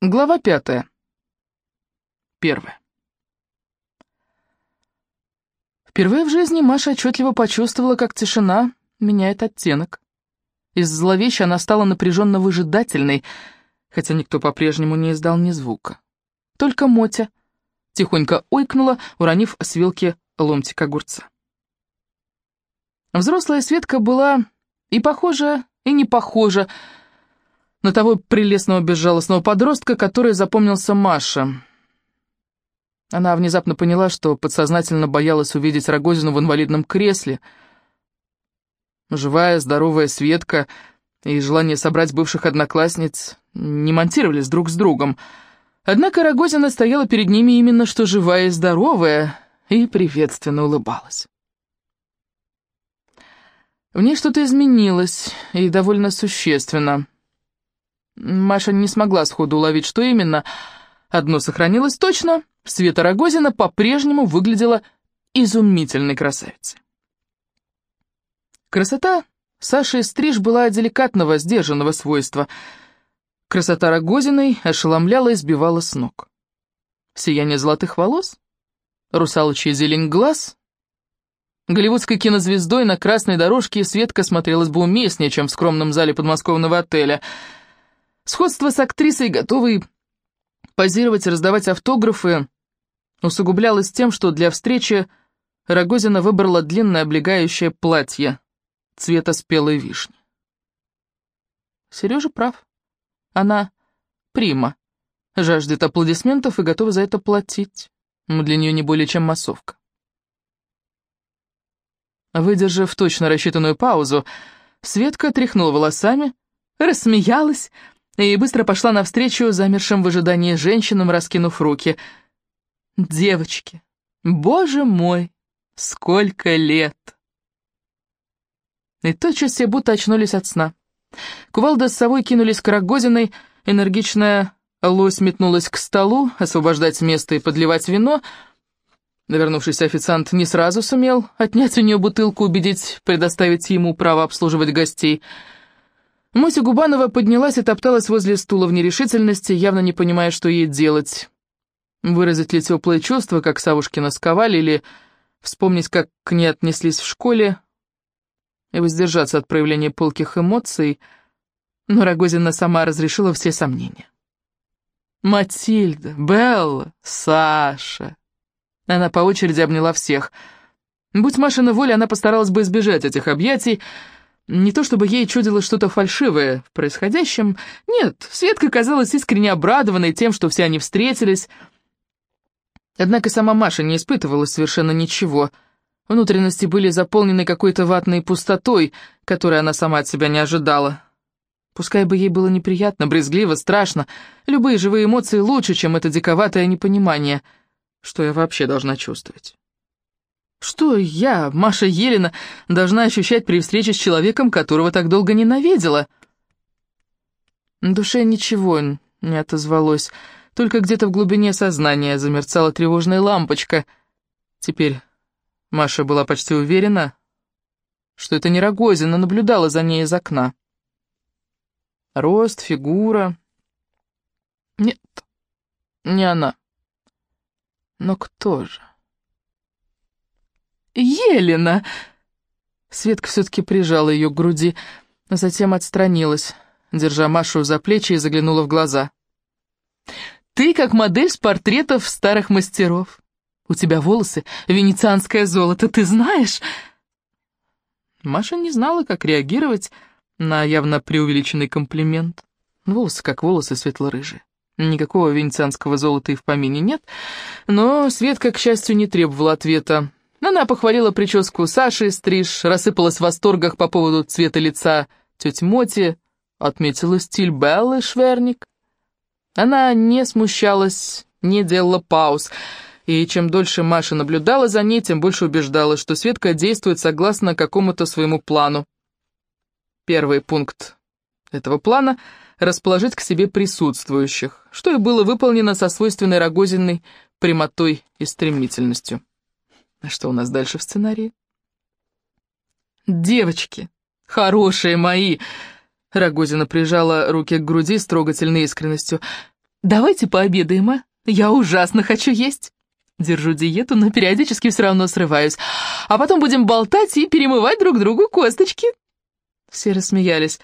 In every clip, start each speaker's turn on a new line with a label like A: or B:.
A: Глава пятая. Первая. Впервые в жизни Маша отчетливо почувствовала, как тишина меняет оттенок. Из зловещей она стала напряженно выжидательной, хотя никто по-прежнему не издал ни звука. Только Мотя тихонько ойкнула, уронив с вилки ломтик огурца. Взрослая Светка была и похожа, и не похожа, на того прелестного безжалостного подростка, который запомнился Маша. Она внезапно поняла, что подсознательно боялась увидеть Рогозину в инвалидном кресле. Живая, здоровая Светка и желание собрать бывших одноклассниц не монтировались друг с другом. Однако Рогозина стояла перед ними именно что живая и здоровая, и приветственно улыбалась. В ней что-то изменилось, и довольно существенно — Маша не смогла сходу уловить, что именно. Одно сохранилось точно. Света Рогозина по-прежнему выглядела изумительной красавицей. Красота Саши Стриж была деликатного, сдержанного свойства. Красота Рогозиной ошеломляла и сбивала с ног. Сияние золотых волос, русалочий зелень глаз. Голливудской кинозвездой на красной дорожке Светка смотрелась бы уместнее, чем в скромном зале подмосковного отеля — Сходство с актрисой, готовой позировать и раздавать автографы, усугублялось тем, что для встречи Рогозина выбрала длинное облегающее платье цвета спелой вишни. Сережа прав. Она прима, жаждет аплодисментов и готова за это платить. Для нее не более чем массовка. Выдержав точно рассчитанную паузу, Светка тряхнула волосами, рассмеялась, и быстро пошла навстречу замершим в ожидании женщинам, раскинув руки. «Девочки, боже мой, сколько лет!» И тотчас все будто очнулись от сна. Кувалда с совой кинулись к Рогозиной, энергичная лось метнулась к столу, освобождать место и подливать вино. Навернувшийся официант не сразу сумел отнять у нее бутылку, убедить предоставить ему право обслуживать гостей — Мося Губанова поднялась и топталась возле стула в нерешительности, явно не понимая, что ей делать. Выразить ли теплые чувства, как Савушкина сковали, или вспомнить, как к ней отнеслись в школе, и воздержаться от проявления пылких эмоций, но Рогозина сама разрешила все сомнения. «Матильда, Белла, Саша!» Она по очереди обняла всех. Будь Машина воля, она постаралась бы избежать этих объятий, не то чтобы ей чудилось что-то фальшивое в происходящем. Нет, Светка казалась искренне обрадованной тем, что все они встретились. Однако сама Маша не испытывала совершенно ничего. Внутренности были заполнены какой-то ватной пустотой, которой она сама от себя не ожидала. Пускай бы ей было неприятно, брезгливо, страшно, любые живые эмоции лучше, чем это диковатое непонимание, что я вообще должна чувствовать. Что я, Маша Елена, должна ощущать при встрече с человеком, которого так долго ненавидела? На душе ничего не отозвалось, только где-то в глубине сознания замерцала тревожная лампочка. Теперь Маша была почти уверена, что это не Рогозина наблюдала за ней из окна. Рост, фигура... Нет, не она. Но кто же? Елена!» Светка все-таки прижала ее к груди, а затем отстранилась, держа Машу за плечи и заглянула в глаза. «Ты как модель с портретов старых мастеров. У тебя волосы венецианское золото, ты знаешь?» Маша не знала, как реагировать на явно преувеличенный комплимент. Волосы как волосы светло-рыжие. Никакого венецианского золота и в помине нет, но Светка, к счастью, не требовала ответа. Она похвалила прическу Саши Стриж, рассыпалась в восторгах по поводу цвета лица тети Моти, отметила стиль Беллы Шверник. Она не смущалась, не делала пауз, и чем дольше Маша наблюдала за ней, тем больше убеждалась, что Светка действует согласно какому-то своему плану. Первый пункт этого плана — расположить к себе присутствующих, что и было выполнено со свойственной Рогозиной прямотой и стремительностью. А что у нас дальше в сценарии? «Девочки, хорошие мои!» Рогозина прижала руки к груди с трогательной искренностью. давайте пообедаем, а? Я ужасно хочу есть. Держу диету, но периодически все равно срываюсь. А потом будем болтать и перемывать друг другу косточки. Все рассмеялись.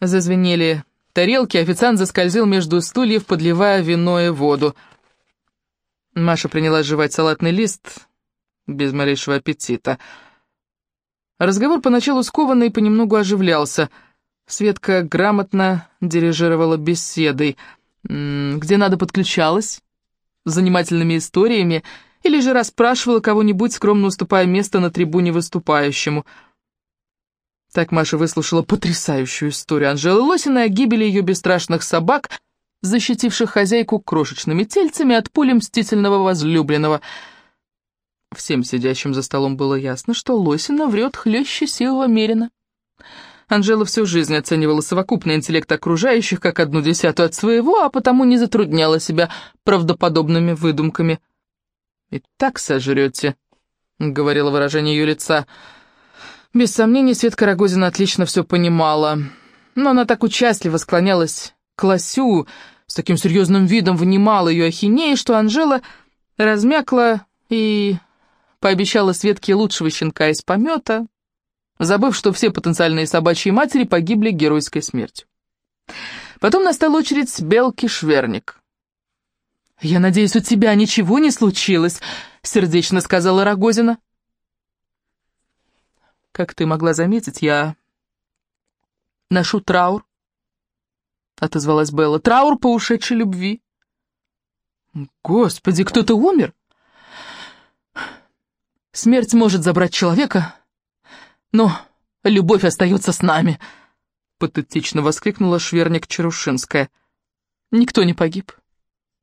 A: Зазвенели тарелки, официант заскользил между стульев, подливая вино и воду. Маша принялась жевать салатный лист без малейшего аппетита. Разговор поначалу скованный понемногу оживлялся. Светка грамотно дирижировала беседой. Где надо подключалась? занимательными историями или же расспрашивала кого-нибудь, скромно уступая место на трибуне выступающему. Так Маша выслушала потрясающую историю Анжелы Лосиной о гибели ее бесстрашных собак, защитивших хозяйку крошечными тельцами от пули мстительного возлюбленного. Всем сидящим за столом было ясно, что Лосина врет хлеще силого мерина. Анжела всю жизнь оценивала совокупный интеллект окружающих как одну десятую от своего, а потому не затрудняла себя правдоподобными выдумками. «И так сожрете», — говорило выражение ее лица. Без сомнений, Светка Рогозина отлично все понимала, но она так участливо склонялась к Лосю, с таким серьезным видом внимала ее ахинеи, что Анжела размякла и пообещала Светке лучшего щенка из помета, забыв, что все потенциальные собачьи матери погибли геройской смертью. Потом настала очередь Белки Шверник. «Я надеюсь, у тебя ничего не случилось», — сердечно сказала Рогозина. «Как ты могла заметить, я ношу траур», — отозвалась Белла. «Траур по ушедшей любви». «Господи, кто-то умер?» «Смерть может забрать человека, но любовь остается с нами!» Патетично воскликнула Шверник Чарушинская. «Никто не погиб.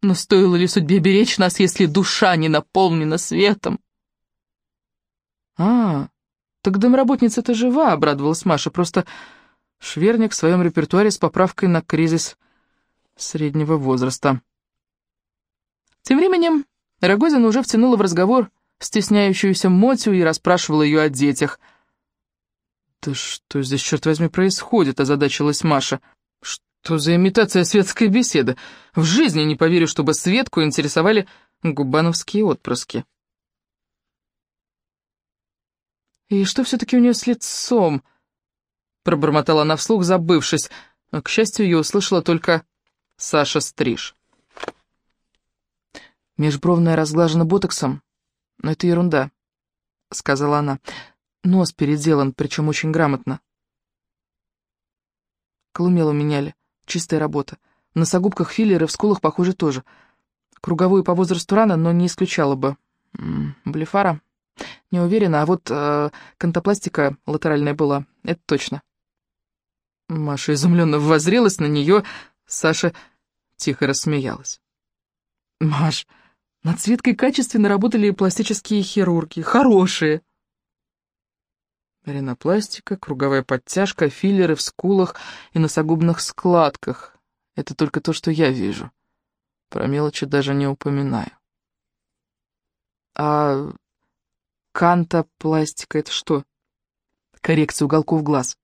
A: Но стоило ли судьбе беречь нас, если душа не наполнена светом?» «А, так домработница-то жива», — обрадовалась Маша. «Просто Шверник в своем репертуаре с поправкой на кризис среднего возраста». Тем временем Рогозина уже втянула в разговор стесняющуюся Мотю и расспрашивала ее о детях — «Да что здесь, черт возьми, происходит?» – озадачилась Маша. «Что за имитация светской беседы? В жизни не поверю, чтобы Светку интересовали губановские отпрыски». «И что все-таки у нее с лицом?» – пробормотала она вслух, забывшись. К счастью, ее услышала только Саша Стриж. «Межбровная разглажена ботоксом, но это ерунда», — сказала она. Нос переделан, причем очень грамотно. Колумелу меняли. Чистая работа. В носогубках филлеры, в скулах, похоже, тоже. Круговую по возрасту рано, но не исключала бы. Блефара? Не уверена, а вот э, кантопластика латеральная была, это точно. Маша изумленно воззрелась на нее, Саша тихо рассмеялась. «Маш, над Светкой качественно работали пластические хирурги, хорошие». Ринопластика, круговая подтяжка, филлеры в скулах и носогубных складках. Это только то, что я вижу. Про мелочи даже не упоминаю. А кантопластика — это что? Коррекция уголков глаз.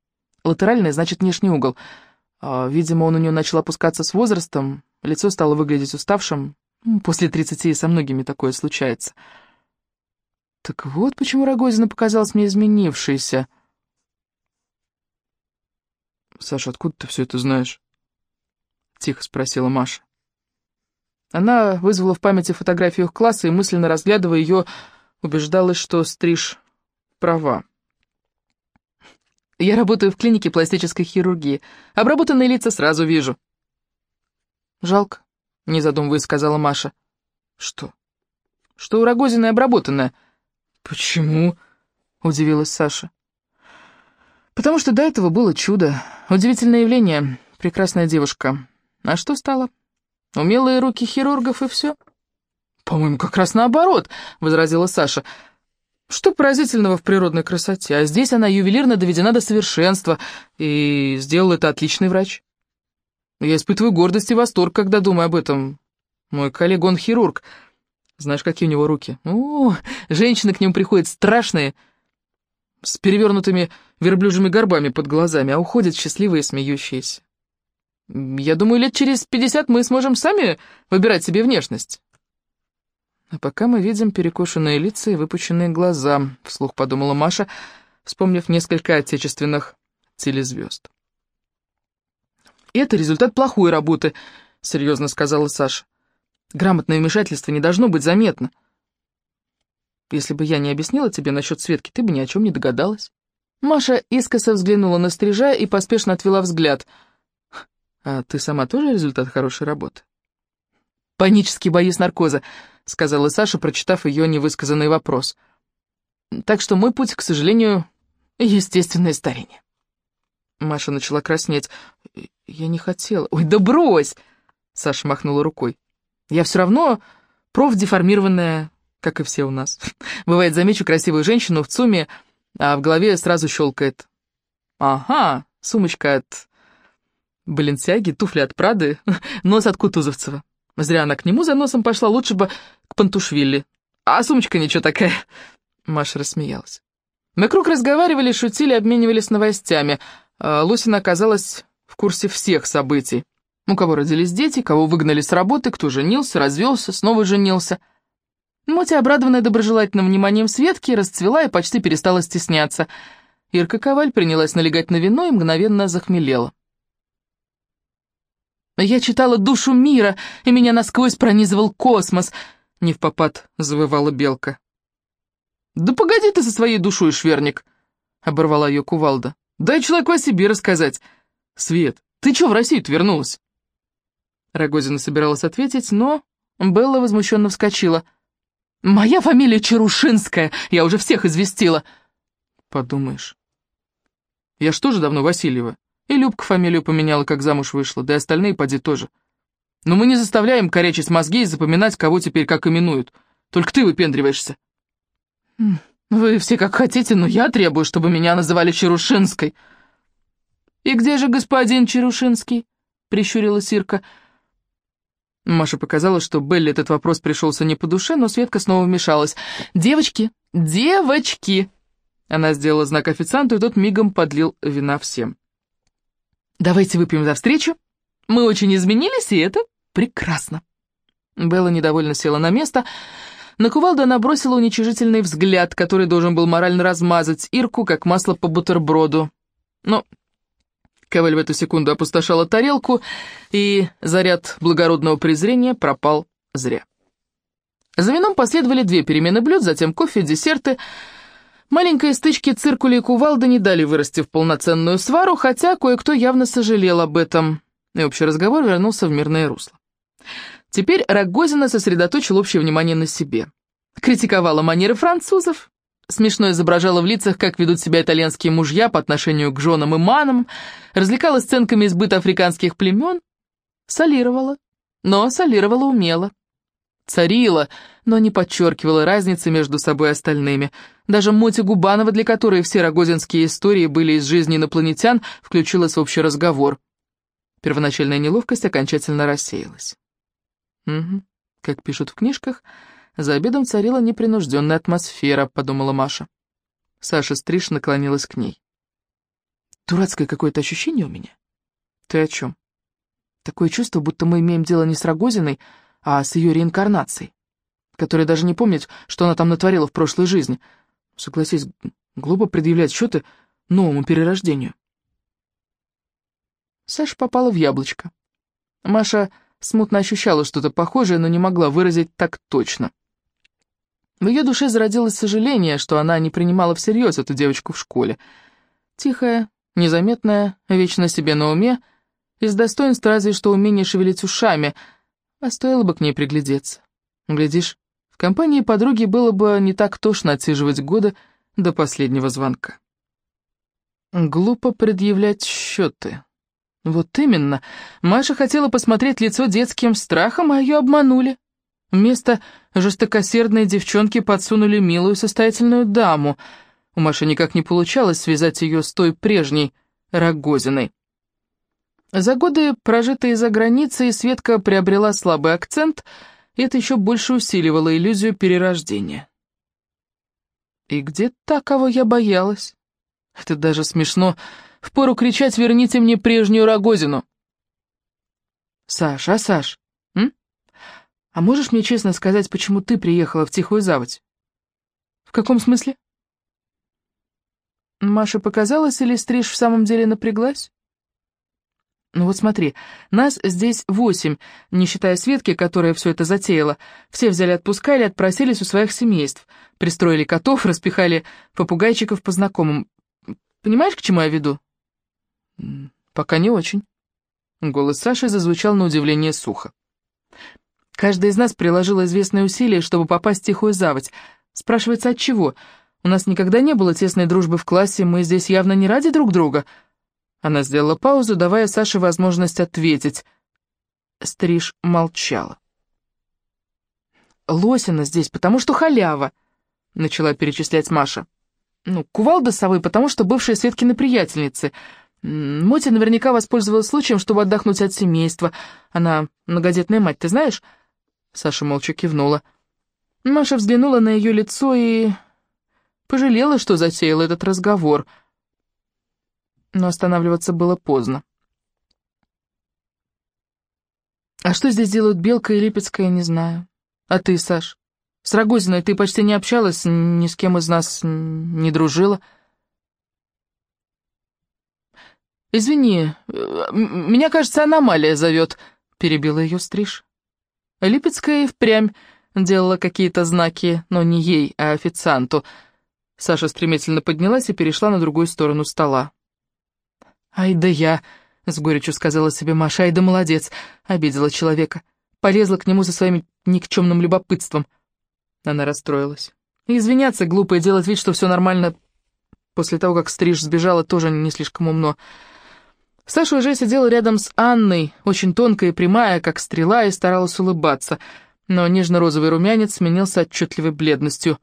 A: Латеральная, значит, внешний угол. А, видимо, он у нее начал опускаться с возрастом, лицо стало выглядеть уставшим. После тридцати со многими такое случается. Так вот почему Рогозина показалась мне изменившейся. «Саша, откуда ты все это знаешь?» — тихо спросила Маша. Она вызвала в памяти фотографию их класса и, мысленно разглядывая ее, убеждалась, что Стриж права. «Я работаю в клинике пластической хирургии. Обработанные лица сразу вижу». «Жалко», — не задумываясь, сказала Маша. «Что?» «Что у Рогозиной обработанная?» «Почему?» — удивилась Саша. «Потому что до этого было чудо. Удивительное явление. Прекрасная девушка. А что стало? Умелые руки хирургов и все?» «По-моему, как раз наоборот», — возразила Саша. «Что поразительного в природной красоте? А здесь она ювелирно доведена до совершенства, и сделал это отличный врач. Я испытываю гордость и восторг, когда думаю об этом. Мой коллега, он хирург». Знаешь, какие у него руки? О, женщины к нему приходят страшные, с перевернутыми верблюжьими горбами под глазами, а уходят счастливые и смеющиеся. Я думаю, лет через пятьдесят мы сможем сами выбирать себе внешность. А пока мы видим перекошенные лица и выпученные глаза, вслух подумала Маша, вспомнив несколько отечественных телезвезд. «Это результат плохой работы», — серьезно сказала Саша. «Грамотное вмешательство не должно быть заметно. Если бы я не объяснила тебе насчет Светки, ты бы ни о чем не догадалась». Маша искоса взглянула на стрижа и поспешно отвела взгляд. «А ты сама тоже результат хорошей работы?» «Панический боюсь наркоза», — сказала Саша, прочитав ее невысказанный вопрос. «Так что мой путь, к сожалению, естественное старение». Маша начала краснеть. «Я не хотела». «Ой, да брось!» — Саша махнула рукой. «Я все равно профдеформированная, как и все у нас. Бывает, замечу красивую женщину в ЦУМе, а в голове сразу щелкает. Ага, сумочка от Баленсиаги, туфли от Прады, нос от Кутузовцева. Зря она к нему за носом пошла, лучше бы к Пантушвили. А сумочка ничего такая. Маша рассмеялась. Мы круг разговаривали, шутили, обменивались новостями. А Лусина оказалась в курсе всех событий. У кого родились дети, кого выгнали с работы, кто женился, развелся, снова женился. Мотя, обрадованная доброжелательным вниманием Светки, расцвела и почти перестала стесняться. Ирка Коваль принялась налегать на вино и мгновенно захмелела. «Я читала «Душу мира», и меня насквозь пронизывал космос», — не в попад завывала Белка. «Да погоди ты со своей душой, шверник», — оборвала ее кувалда. «Дай человеку о себе рассказать. Свет, ты чё в Россию-то вернулась?» Рогозина собиралась ответить, но Белла возмущенно вскочила. «Моя фамилия Чарушинская, я уже всех известила». «Подумаешь. Я ж тоже давно Васильева. И Любка фамилию поменяла, как замуж вышла, да и остальные поди тоже. Но мы не заставляем корячить мозги и запоминать, кого теперь как именуют. Только ты выпендриваешься. Вы все как хотите, но я требую, чтобы меня называли Чарушинской. И где же господин Чарушинский? Прищурилась Ирка. Маша показала, что Белли этот вопрос пришелся не по душе, но Светка снова вмешалась. «Девочки! Девочки!» Она сделала знак официанту, и тот мигом подлил вина всем. «Давайте выпьем за встречу. Мы очень изменились, и это прекрасно». Белла недовольно села на место. На кувалду она бросила уничижительный взгляд, который должен был морально размазать Ирку, как масло по бутерброду. Но Коваль в эту секунду опустошала тарелку, и заряд благородного презрения пропал зря. За вином последовали две перемены блюд, затем кофе, десерты — Маленькие стычки циркуля и кувалды не дали вырасти в полноценную свару, хотя кое-кто явно сожалел об этом, и общий разговор вернулся в мирное русло. Теперь Рогозина сосредоточил общее внимание на себе. Критиковала манеры французов, смешно изображала в лицах, как ведут себя итальянские мужья по отношению к женам и манам, развлекала сценками из быта африканских племен, солировала, но солировала умело царила, но не подчеркивала разницы между собой и остальными. Даже Моти Губанова, для которой все рогозинские истории были из жизни инопланетян, включилась в общий разговор. Первоначальная неловкость окончательно рассеялась. «Угу, как пишут в книжках, за обедом царила непринужденная атмосфера», — подумала Маша. Саша Стриж наклонилась к ней. «Дурацкое какое-то ощущение у меня». «Ты о чем?» «Такое чувство, будто мы имеем дело не с Рогозиной, а с ее реинкарнацией, которая даже не помнит, что она там натворила в прошлой жизни. Согласись, глупо предъявлять счеты новому перерождению. Саша попала в яблочко. Маша смутно ощущала что-то похожее, но не могла выразить так точно. В ее душе зародилось сожаление, что она не принимала всерьез эту девочку в школе. Тихая, незаметная, вечно себе на уме, из достоинств разве что умение шевелить ушами — а стоило бы к ней приглядеться. Глядишь, в компании подруги было бы не так тошно отсиживать годы до последнего звонка. Глупо предъявлять счеты. Вот именно. Маша хотела посмотреть лицо детским страхом, а ее обманули. Вместо жестокосердной девчонки подсунули милую состоятельную даму. У Маши никак не получалось связать ее с той прежней Рогозиной. За годы, прожитые за границей, Светка приобрела слабый акцент, и это еще больше усиливало иллюзию перерождения. И где та, кого я боялась? Это даже смешно. Впору кричать «Верните мне прежнюю Рогозину!» Саш, а Саш, м? А можешь мне честно сказать, почему ты приехала в Тихую Заводь? В каком смысле? Маша показалась или стриж в самом деле напряглась? Ну вот смотри, нас здесь восемь, не считая Светки, которая все это затеяла. Все взяли отпуска или отпросились у своих семейств. Пристроили котов, распихали попугайчиков по знакомым. Понимаешь, к чему я веду? Пока не очень. Голос Саши зазвучал на удивление сухо. Каждый из нас приложил известные усилия, чтобы попасть в тихую заводь. Спрашивается, от чего? У нас никогда не было тесной дружбы в классе, мы здесь явно не ради друг друга. Она сделала паузу, давая Саше возможность ответить. Стриж молчала. «Лосина здесь, потому что халява», — начала перечислять Маша. «Ну, кувалда совы, потому что бывшая Светкины приятельницы. Мотя наверняка воспользовалась случаем, чтобы отдохнуть от семейства. Она многодетная мать, ты знаешь?» Саша молча кивнула. Маша взглянула на ее лицо и пожалела, что затеяла этот разговор — но останавливаться было поздно. А что здесь делают Белка и Липецкая, не знаю. А ты, Саш? С Рогозиной ты почти не общалась, ни с кем из нас не дружила. «Извини, меня, кажется, аномалия зовет», — перебила ее стриж. Липецкая и впрямь делала какие-то знаки, но не ей, а официанту. Саша стремительно поднялась и перешла на другую сторону стола. «Ай да я!» — с горечью сказала себе Маша. «Ай да молодец!» — обидела человека. Полезла к нему со своим никчемным любопытством. Она расстроилась. Извиняться глупо и делать вид, что все нормально после того, как Стриж сбежала, тоже не слишком умно. Саша уже сидела рядом с Анной, очень тонкая и прямая, как стрела, и старалась улыбаться, но нежно-розовый румянец сменился отчетливой бледностью.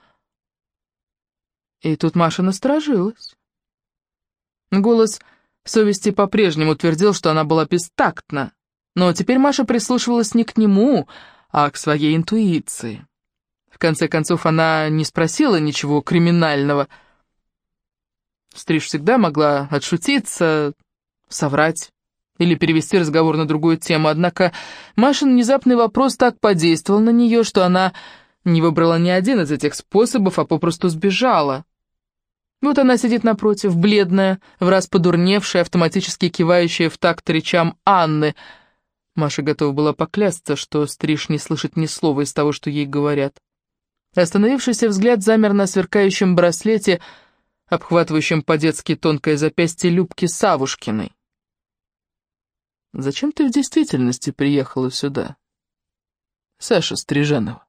A: И тут Маша насторожилась. Голос совести по-прежнему твердил, что она была бестактна, но теперь Маша прислушивалась не к нему, а к своей интуиции. В конце концов, она не спросила ничего криминального. Стриж всегда могла отшутиться, соврать или перевести разговор на другую тему, однако Машин внезапный вопрос так подействовал на нее, что она не выбрала ни один из этих способов, а попросту сбежала. Вот она сидит напротив, бледная, в раз подурневшая, автоматически кивающая в такт речам Анны. Маша готова была поклясться, что Стриж не слышит ни слова из того, что ей говорят. Остановившийся взгляд замер на сверкающем браслете, обхватывающем по-детски тонкое запястье Любки Савушкиной. «Зачем ты в действительности приехала сюда, Саша Стрижанова?»